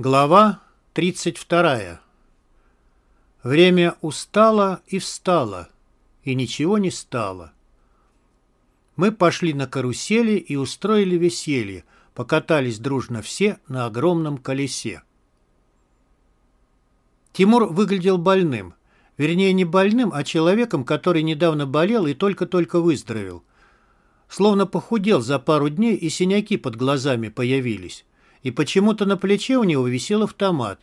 Глава 32. Время устало и встало, и ничего не стало. Мы пошли на карусели и устроили веселье, покатались дружно все на огромном колесе. Тимур выглядел больным. Вернее, не больным, а человеком, который недавно болел и только-только выздоровел. Словно похудел за пару дней, и синяки под глазами появились и почему-то на плече у него висел автомат.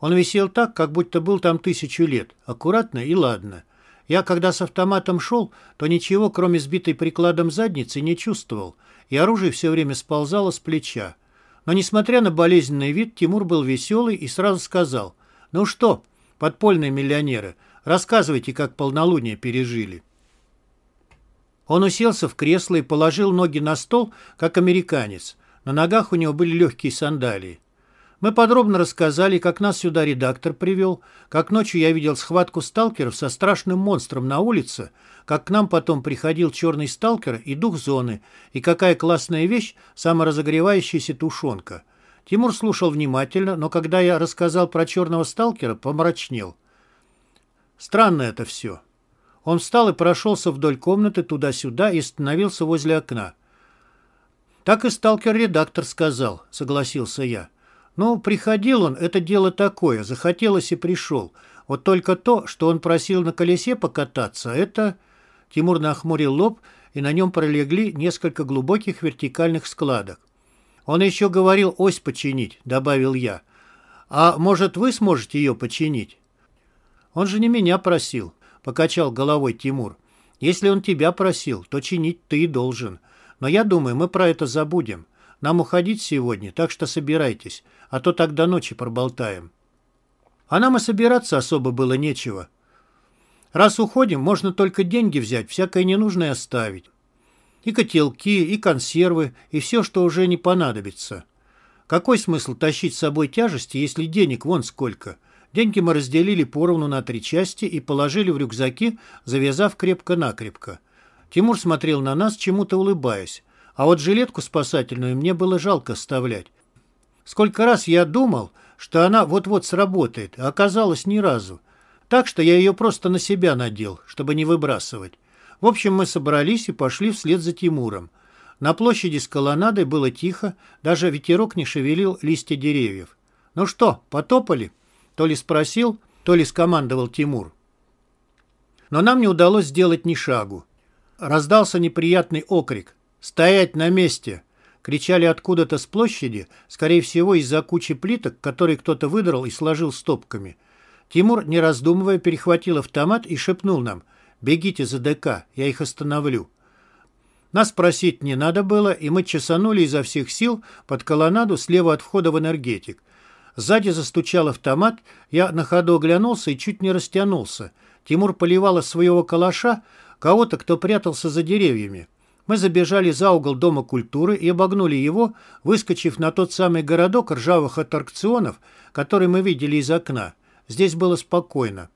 Он висел так, как будто был там тысячу лет, аккуратно и ладно. Я, когда с автоматом шел, то ничего, кроме сбитой прикладом задницы, не чувствовал, и оружие все время сползало с плеча. Но, несмотря на болезненный вид, Тимур был веселый и сразу сказал, «Ну что, подпольные миллионеры, рассказывайте, как полнолуние пережили». Он уселся в кресло и положил ноги на стол, как американец – на ногах у него были легкие сандалии. Мы подробно рассказали, как нас сюда редактор привел, как ночью я видел схватку сталкеров со страшным монстром на улице, как к нам потом приходил черный сталкер и дух зоны, и какая классная вещь саморазогревающаяся тушенка. Тимур слушал внимательно, но когда я рассказал про черного сталкера, помрачнел. Странно это все. Он встал и прошелся вдоль комнаты туда-сюда и остановился возле окна. «Так и сталкер-редактор сказал», — согласился я. «Ну, приходил он, это дело такое, захотелось и пришел. Вот только то, что он просил на колесе покататься, это...» Тимур нахмурил лоб, и на нем пролегли несколько глубоких вертикальных складок. «Он еще говорил ось починить», — добавил я. «А может, вы сможете ее починить?» «Он же не меня просил», — покачал головой Тимур. «Если он тебя просил, то чинить ты должен. Но я думаю, мы про это забудем. Нам уходить сегодня, так что собирайтесь, а то так до ночи проболтаем. А нам и собираться особо было нечего. Раз уходим, можно только деньги взять, всякое ненужное оставить. И котелки, и консервы, и все, что уже не понадобится. Какой смысл тащить с собой тяжести, если денег вон сколько? Деньги мы разделили поровну на три части и положили в рюкзаки, завязав крепко-накрепко. Тимур смотрел на нас, чему-то улыбаясь. А вот жилетку спасательную мне было жалко оставлять. Сколько раз я думал, что она вот-вот сработает, а оказалось ни разу. Так что я ее просто на себя надел, чтобы не выбрасывать. В общем, мы собрались и пошли вслед за Тимуром. На площади с колоннадой было тихо, даже ветерок не шевелил листья деревьев. «Ну что, потопали?» То ли спросил, то ли скомандовал Тимур. Но нам не удалось сделать ни шагу. Раздался неприятный окрик. «Стоять на месте!» Кричали откуда-то с площади, скорее всего, из-за кучи плиток, которые кто-то выдрал и сложил стопками. Тимур, не раздумывая, перехватил автомат и шепнул нам «Бегите за ДК, я их остановлю». Нас просить не надо было, и мы чесанули изо всех сил под колоннаду слева от входа в энергетик. Сзади застучал автомат, я на ходу оглянулся и чуть не растянулся. Тимур поливал из своего калаша, кого-то, кто прятался за деревьями. Мы забежали за угол Дома культуры и обогнули его, выскочив на тот самый городок ржавых аттракционов, который мы видели из окна. Здесь было спокойно.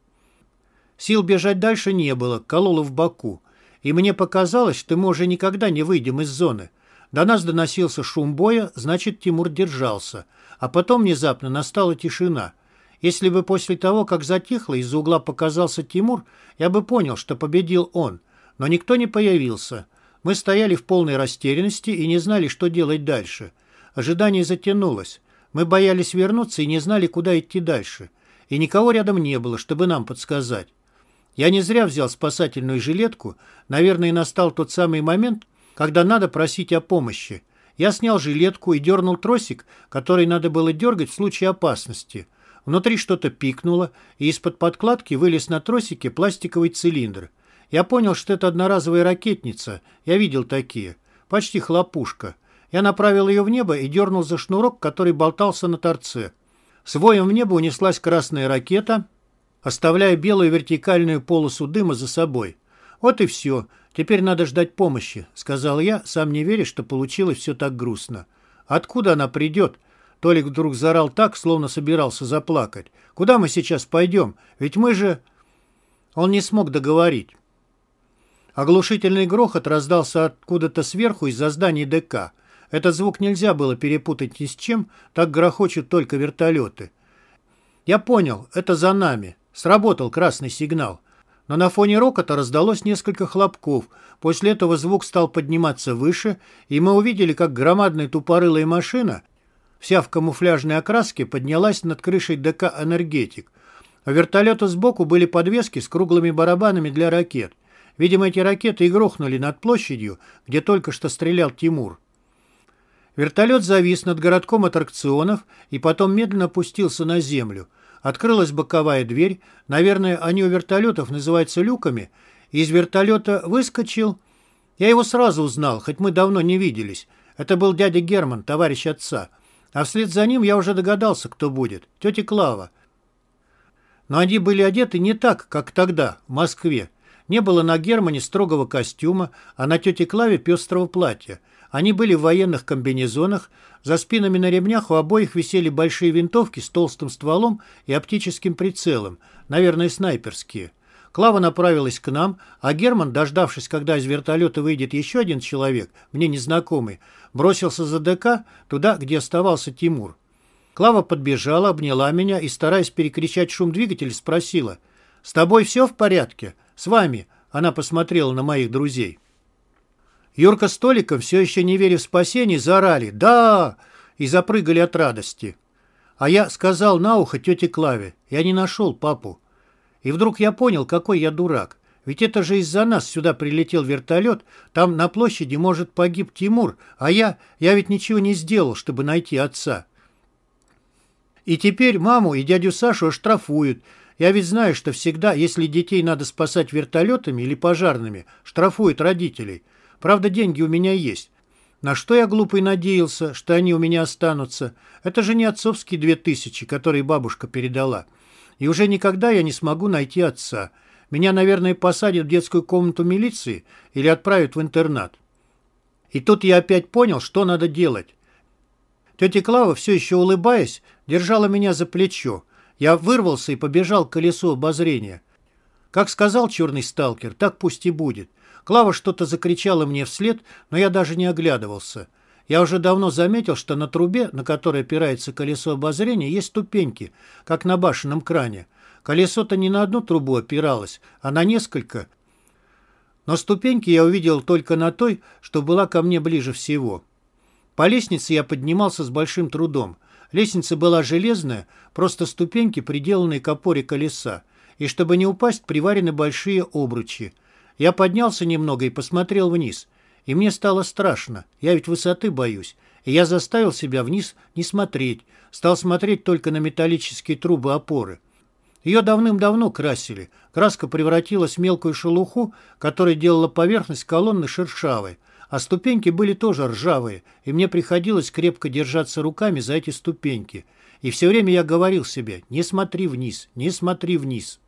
Сил бежать дальше не было, кололо в боку. И мне показалось, что мы уже никогда не выйдем из зоны. До нас доносился шум боя, значит, Тимур держался. А потом внезапно настала тишина. Если бы после того, как затихло, из-за угла показался Тимур, я бы понял, что победил он. Но никто не появился. Мы стояли в полной растерянности и не знали, что делать дальше. Ожидание затянулось. Мы боялись вернуться и не знали, куда идти дальше. И никого рядом не было, чтобы нам подсказать. Я не зря взял спасательную жилетку. Наверное, настал тот самый момент, когда надо просить о помощи. Я снял жилетку и дернул тросик, который надо было дергать в случае опасности – Внутри что-то пикнуло, и из-под подкладки вылез на тросике пластиковый цилиндр. Я понял, что это одноразовая ракетница. Я видел такие. Почти хлопушка. Я направил ее в небо и дернул за шнурок, который болтался на торце. С воем в небо унеслась красная ракета, оставляя белую вертикальную полосу дыма за собой. «Вот и все. Теперь надо ждать помощи», — сказал я, сам не веря, что получилось все так грустно. «Откуда она придет?» Толик вдруг заорал так, словно собирался заплакать. «Куда мы сейчас пойдем? Ведь мы же...» Он не смог договорить. Оглушительный грохот раздался откуда-то сверху из-за зданий ДК. Этот звук нельзя было перепутать ни с чем, так грохочут только вертолеты. Я понял, это за нами. Сработал красный сигнал. Но на фоне рокота раздалось несколько хлопков. После этого звук стал подниматься выше, и мы увидели, как громадная тупорылая машина, вся в камуфляжной окраске, поднялась над крышей ДК «Энергетик». У вертолета сбоку были подвески с круглыми барабанами для ракет. Видимо, эти ракеты и грохнули над площадью, где только что стрелял Тимур. Вертолет завис над городком аттракционов и потом медленно опустился на землю – Открылась боковая дверь, наверное, они у вертолетов называются люками, и из вертолета выскочил. Я его сразу узнал, хоть мы давно не виделись. Это был дядя Герман, товарищ отца. А вслед за ним я уже догадался, кто будет. Тетя Клава. Но они были одеты не так, как тогда, в Москве. Не было на Германе строгого костюма, а на тете Клаве пестрого платья. Они были в военных комбинезонах, за спинами на ремнях у обоих висели большие винтовки с толстым стволом и оптическим прицелом, наверное, снайперские. Клава направилась к нам, а Герман, дождавшись, когда из вертолета выйдет еще один человек, мне незнакомый, бросился за ДК туда, где оставался Тимур. Клава подбежала, обняла меня и, стараясь перекричать шум двигателя, спросила, «С тобой все в порядке? С вами?» Она посмотрела на моих друзей. Юрка с Толиком, все еще не веря в спасение, заорали «Да!» и запрыгали от радости. А я сказал на ухо тете Клаве, я не нашел папу. И вдруг я понял, какой я дурак. Ведь это же из-за нас сюда прилетел вертолет, там на площади, может, погиб Тимур, а я, я ведь ничего не сделал, чтобы найти отца. И теперь маму и дядю Сашу оштрафуют. Я ведь знаю, что всегда, если детей надо спасать вертолетами или пожарными, штрафуют родителей. Правда, деньги у меня есть. На что я глупый надеялся, что они у меня останутся? Это же не отцовские две тысячи, которые бабушка передала. И уже никогда я не смогу найти отца. Меня, наверное, посадят в детскую комнату милиции или отправят в интернат. И тут я опять понял, что надо делать. Тетя Клава, все еще улыбаясь, держала меня за плечо. Я вырвался и побежал к колесу обозрения. Как сказал черный сталкер, так пусть и будет. Клава что-то закричала мне вслед, но я даже не оглядывался. Я уже давно заметил, что на трубе, на которой опирается колесо обозрения, есть ступеньки, как на башенном кране. Колесо-то не на одну трубу опиралось, а на несколько. Но ступеньки я увидел только на той, что была ко мне ближе всего. По лестнице я поднимался с большим трудом. Лестница была железная, просто ступеньки, приделанные к опоре колеса, и чтобы не упасть, приварены большие обручи. Я поднялся немного и посмотрел вниз. И мне стало страшно. Я ведь высоты боюсь. И я заставил себя вниз не смотреть. Стал смотреть только на металлические трубы опоры. Ее давным-давно красили. Краска превратилась в мелкую шелуху, которая делала поверхность колонны шершавой. А ступеньки были тоже ржавые, и мне приходилось крепко держаться руками за эти ступеньки. И все время я говорил себе «не смотри вниз, не смотри вниз».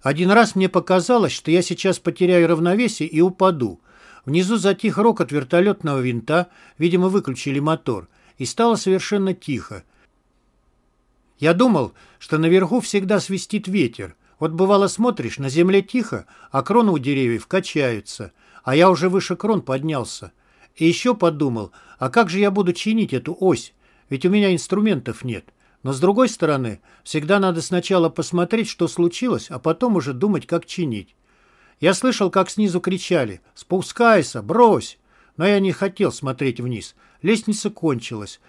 Один раз мне показалось, что я сейчас потеряю равновесие и упаду. Внизу затих рокот вертолетного винта, видимо, выключили мотор, и стало совершенно тихо. Я думал, что наверху всегда свистит ветер. Вот бывало смотришь, на земле тихо, а кроны у деревьев качаются, а я уже выше крон поднялся. И еще подумал, а как же я буду чинить эту ось? Ведь у меня инструментов нет. Но с другой стороны, всегда надо сначала посмотреть, что случилось, а потом уже думать, как чинить. Я слышал, как снизу кричали «Спускайся! Брось!» Но я не хотел смотреть вниз. Лестница кончилась.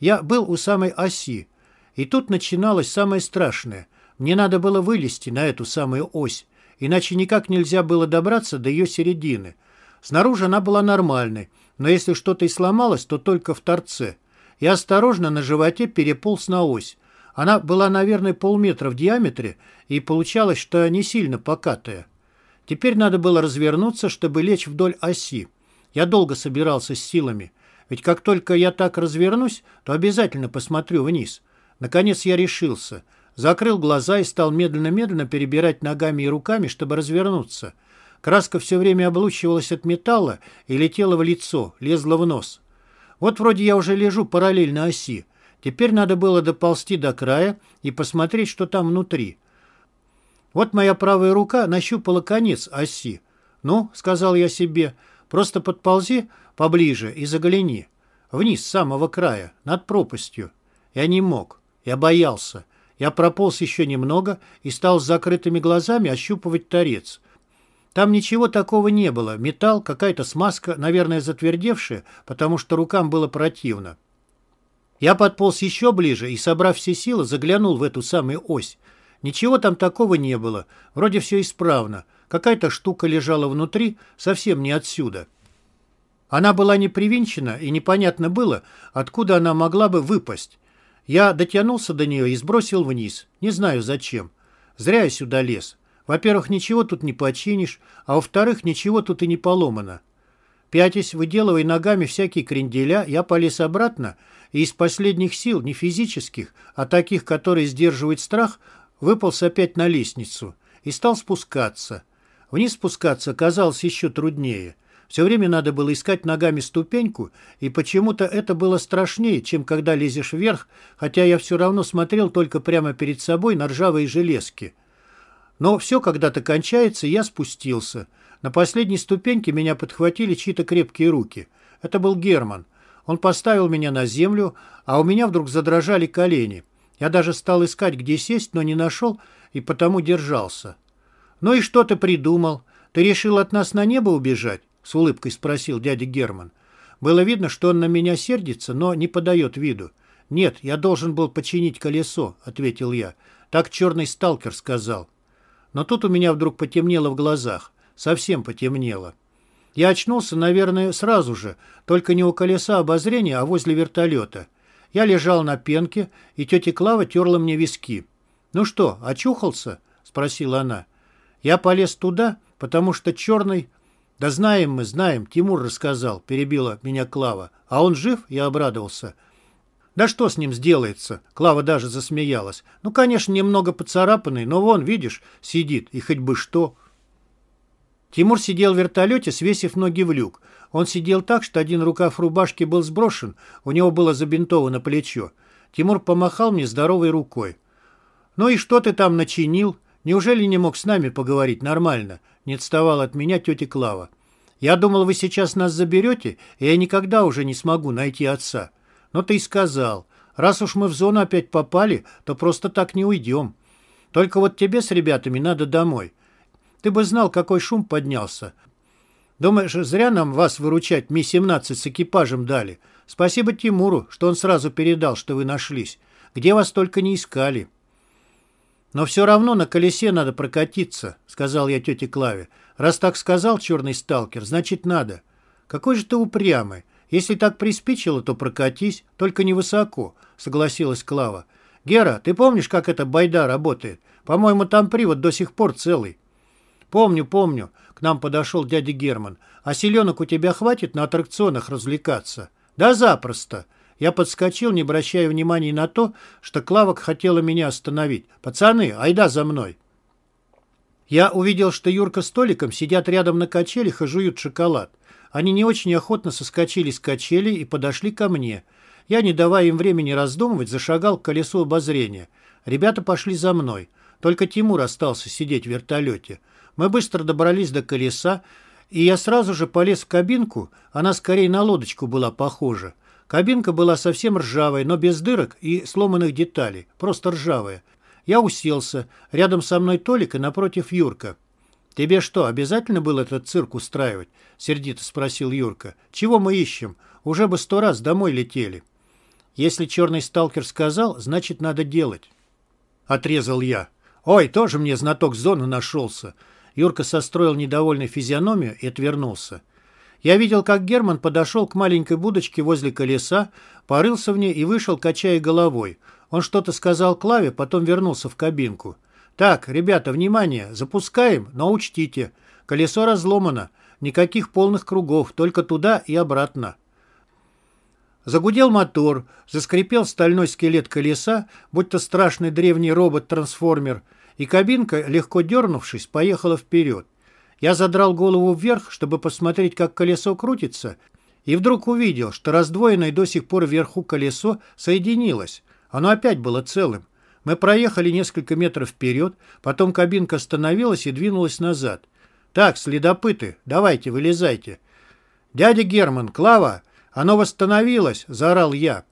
Я был у самой оси. И тут начиналось самое страшное. Мне надо было вылезти на эту самую ось, иначе никак нельзя было добраться до ее середины. Снаружи она была нормальной, но если что-то и сломалось, то только в торце. Я осторожно на животе переполз на ось. Она была, наверное, полметра в диаметре, и получалось, что не сильно покатая. Теперь надо было развернуться, чтобы лечь вдоль оси. Я долго собирался с силами. Ведь как только я так развернусь, то обязательно посмотрю вниз. Наконец я решился. Закрыл глаза и стал медленно-медленно перебирать ногами и руками, чтобы развернуться. Краска все время облучивалась от металла и летела в лицо, лезла в нос. Вот вроде я уже лежу параллельно оси. Теперь надо было доползти до края и посмотреть, что там внутри. Вот моя правая рука нащупала конец оси. «Ну», — сказал я себе, — «просто подползи поближе и загляни». Вниз, с самого края, над пропастью. Я не мог. Я боялся. Я прополз еще немного и стал с закрытыми глазами ощупывать торец. Там ничего такого не было. Металл, какая-то смазка, наверное, затвердевшая, потому что рукам было противно. Я подполз еще ближе и, собрав все силы, заглянул в эту самую ось. Ничего там такого не было. Вроде все исправно. Какая-то штука лежала внутри, совсем не отсюда. Она была не привинчена, и непонятно было, откуда она могла бы выпасть. Я дотянулся до нее и сбросил вниз. Не знаю зачем. Зря я сюда лез. Во-первых, ничего тут не починишь, а во-вторых, ничего тут и не поломано. Пятясь, выделывая ногами всякие кренделя, я полез обратно и из последних сил, не физических, а таких, которые сдерживают страх, выполз опять на лестницу и стал спускаться. Вниз спускаться казалось еще труднее. Все время надо было искать ногами ступеньку, и почему-то это было страшнее, чем когда лезешь вверх, хотя я все равно смотрел только прямо перед собой на ржавые железки. Но все когда-то кончается, я спустился. На последней ступеньке меня подхватили чьи-то крепкие руки. Это был Герман. Он поставил меня на землю, а у меня вдруг задрожали колени. Я даже стал искать, где сесть, но не нашел, и потому держался. «Ну и что ты придумал? Ты решил от нас на небо убежать?» — с улыбкой спросил дядя Герман. Было видно, что он на меня сердится, но не подает виду. «Нет, я должен был починить колесо», — ответил я. Так черный сталкер сказал. Но тут у меня вдруг потемнело в глазах. Совсем потемнело. Я очнулся, наверное, сразу же, только не у колеса обозрения, а возле вертолета. Я лежал на пенке, и тетя Клава терла мне виски. «Ну что, очухался?» — спросила она. Я полез туда, потому что черный «Да знаем мы, знаем, Тимур рассказал», — перебила меня Клава. «А он жив?» — я обрадовался. «Да что с ним сделается?» — Клава даже засмеялась. «Ну, конечно, немного поцарапанный, но вон, видишь, сидит, и хоть бы что». Тимур сидел в вертолете, свесив ноги в люк. Он сидел так, что один рукав рубашки был сброшен, у него было забинтовано плечо. Тимур помахал мне здоровой рукой. «Ну и что ты там начинил? Неужели не мог с нами поговорить нормально?» Не отставала от меня тетя Клава. «Я думал, вы сейчас нас заберете, и я никогда уже не смогу найти отца. Но ты и сказал. Раз уж мы в зону опять попали, то просто так не уйдем. Только вот тебе с ребятами надо домой. Ты бы знал, какой шум поднялся. Думаешь, зря нам вас выручать Ми-17 с экипажем дали? Спасибо Тимуру, что он сразу передал, что вы нашлись. Где вас только не искали». «Но все равно на колесе надо прокатиться», — сказал я тете Клаве. «Раз так сказал черный сталкер, значит надо». «Какой же ты упрямый. Если так приспичило, то прокатись, только невысоко», — согласилась Клава. «Гера, ты помнишь, как эта байда работает? По-моему, там привод до сих пор целый». «Помню, помню», — к нам подошел дядя Герман. «А селенок у тебя хватит на аттракционах развлекаться?» «Да запросто», я подскочил, не обращая внимания на то, что Клавок хотела меня остановить. «Пацаны, айда за мной!» Я увидел, что Юрка с Толиком сидят рядом на качелях и жуют шоколад. Они не очень охотно соскочили с качелей и подошли ко мне. Я, не давая им времени раздумывать, зашагал к колесу обозрения. Ребята пошли за мной. Только Тимур остался сидеть в вертолете. Мы быстро добрались до колеса, и я сразу же полез в кабинку, она скорее на лодочку была похожа. Кабинка была совсем ржавой, но без дырок и сломанных деталей, просто ржавая. Я уселся, рядом со мной Толик и напротив Юрка. «Тебе что, обязательно был этот цирк устраивать?» — сердито спросил Юрка. «Чего мы ищем? Уже бы сто раз домой летели». «Если черный сталкер сказал, значит, надо делать». Отрезал я. «Ой, тоже мне знаток зоны нашелся». Юрка состроил недовольную физиономию и отвернулся. Я видел, как Герман подошел к маленькой будочке возле колеса, порылся в ней и вышел, качая головой. Он что-то сказал Клаве, потом вернулся в кабинку. «Так, ребята, внимание, запускаем, но учтите. Колесо разломано, никаких полных кругов, только туда и обратно». Загудел мотор, заскрипел стальной скелет колеса, будто страшный древний робот-трансформер, и кабинка, легко дернувшись, поехала вперед. Я задрал голову вверх, чтобы посмотреть, как колесо крутится, и вдруг увидел, что раздвоенное до сих пор вверху колесо соединилось. Оно опять было целым. Мы проехали несколько метров вперед, потом кабинка остановилась и двинулась назад. «Так, следопыты, давайте, вылезайте». «Дядя Герман, Клава, «Оно восстановилось!» — заорал я.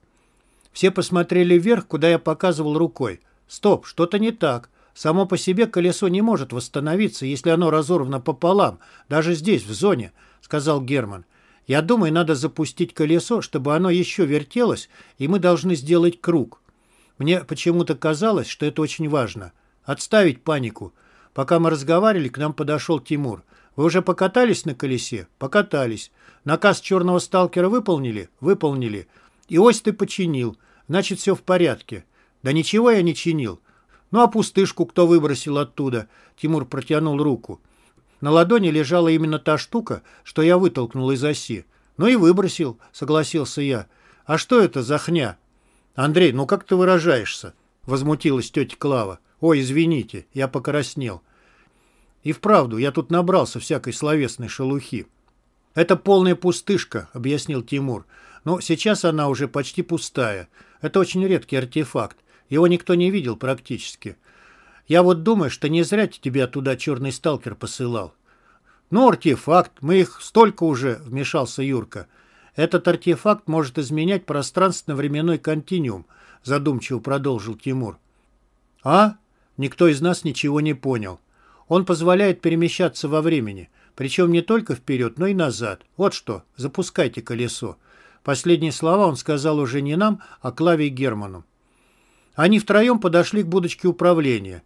Все посмотрели вверх, куда я показывал рукой. «Стоп, что-то не так. Само по себе колесо не может восстановиться, если оно разорвано пополам, даже здесь, в зоне», — сказал Герман. «Я думаю, надо запустить колесо, чтобы оно еще вертелось, и мы должны сделать круг. Мне почему-то казалось, что это очень важно. Отставить панику. Пока мы разговаривали, к нам подошел Тимур. Вы уже покатались на колесе? Покатались. Наказ черного сталкера выполнили? Выполнили. И ось ты починил. Значит, все в порядке. Да ничего я не чинил. Ну а пустышку кто выбросил оттуда? Тимур протянул руку. На ладони лежала именно та штука, что я вытолкнул из оси. Ну и выбросил, согласился я. А что это за хня? Андрей, ну как ты выражаешься? Возмутилась тетя Клава. Ой, извините, я покраснел. И вправду, я тут набрался всякой словесной шелухи. «Это полная пустышка», — объяснил Тимур. «Но сейчас она уже почти пустая. Это очень редкий артефакт. Его никто не видел практически. Я вот думаю, что не зря тебя туда черный сталкер посылал». «Ну, артефакт, мы их столько уже», — вмешался Юрка. «Этот артефакт может изменять пространственно-временной континуум», — задумчиво продолжил Тимур. «А?» Никто из нас ничего не понял. Он позволяет перемещаться во времени, причем не только вперед, но и назад. Вот что, запускайте колесо. Последние слова он сказал уже не нам, а Клаве и Герману. Они втроем подошли к будочке управления.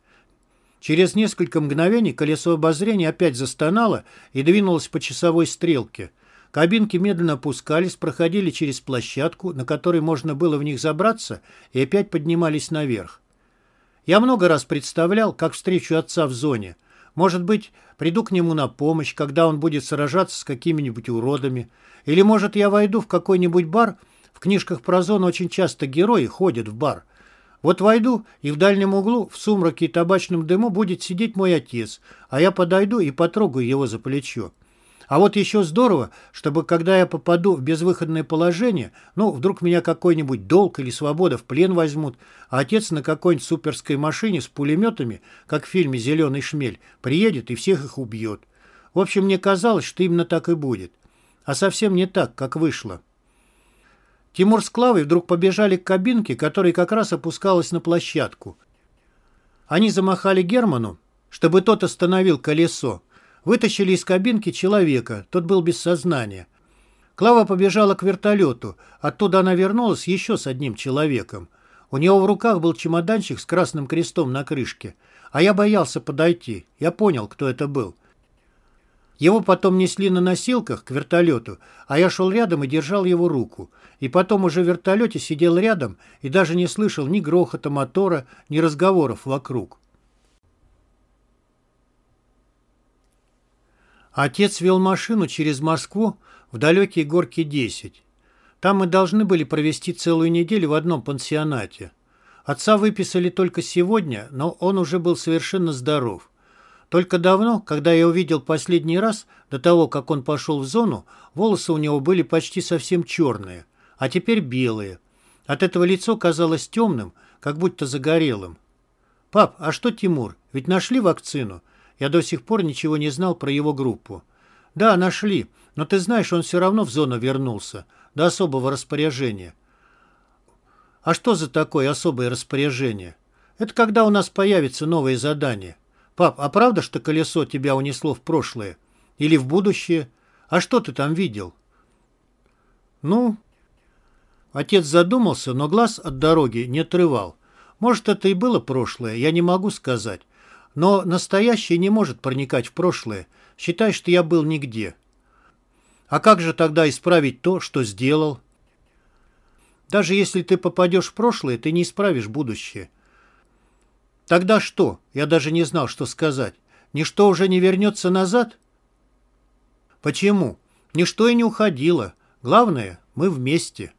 Через несколько мгновений колесо обозрения опять застонало и двинулось по часовой стрелке. Кабинки медленно опускались, проходили через площадку, на которой можно было в них забраться, и опять поднимались наверх. Я много раз представлял, как встречу отца в зоне – может быть, приду к нему на помощь, когда он будет сражаться с какими-нибудь уродами. Или, может, я войду в какой-нибудь бар. В книжках про зону очень часто герои ходят в бар. Вот войду, и в дальнем углу, в сумраке и табачном дыму, будет сидеть мой отец, а я подойду и потрогаю его за плечо. А вот еще здорово, чтобы когда я попаду в безвыходное положение, ну, вдруг меня какой-нибудь долг или свобода в плен возьмут, а отец на какой-нибудь суперской машине с пулеметами, как в фильме «Зеленый шмель», приедет и всех их убьет. В общем, мне казалось, что именно так и будет. А совсем не так, как вышло. Тимур с Клавой вдруг побежали к кабинке, которая как раз опускалась на площадку. Они замахали Герману, чтобы тот остановил колесо, Вытащили из кабинки человека, тот был без сознания. Клава побежала к вертолету, оттуда она вернулась еще с одним человеком. У него в руках был чемоданчик с красным крестом на крышке, а я боялся подойти, я понял, кто это был. Его потом несли на носилках к вертолету, а я шел рядом и держал его руку. И потом уже в вертолете сидел рядом и даже не слышал ни грохота мотора, ни разговоров вокруг. Отец вел машину через Москву в далекие горки 10. Там мы должны были провести целую неделю в одном пансионате. Отца выписали только сегодня, но он уже был совершенно здоров. Только давно, когда я увидел последний раз, до того, как он пошел в зону, волосы у него были почти совсем черные, а теперь белые. От этого лицо казалось темным, как будто загорелым. «Пап, а что Тимур? Ведь нашли вакцину?» Я до сих пор ничего не знал про его группу. Да, нашли, но ты знаешь, он все равно в зону вернулся, до особого распоряжения. А что за такое особое распоряжение? Это когда у нас появится новое задание. Пап, а правда, что колесо тебя унесло в прошлое? Или в будущее? А что ты там видел? Ну... Отец задумался, но глаз от дороги не отрывал. Может, это и было прошлое, я не могу сказать. Но настоящее не может проникать в прошлое. Считай, что я был нигде. А как же тогда исправить то, что сделал? Даже если ты попадешь в прошлое, ты не исправишь будущее. Тогда что? Я даже не знал, что сказать. Ничто уже не вернется назад? Почему? Ничто и не уходило. Главное, мы вместе.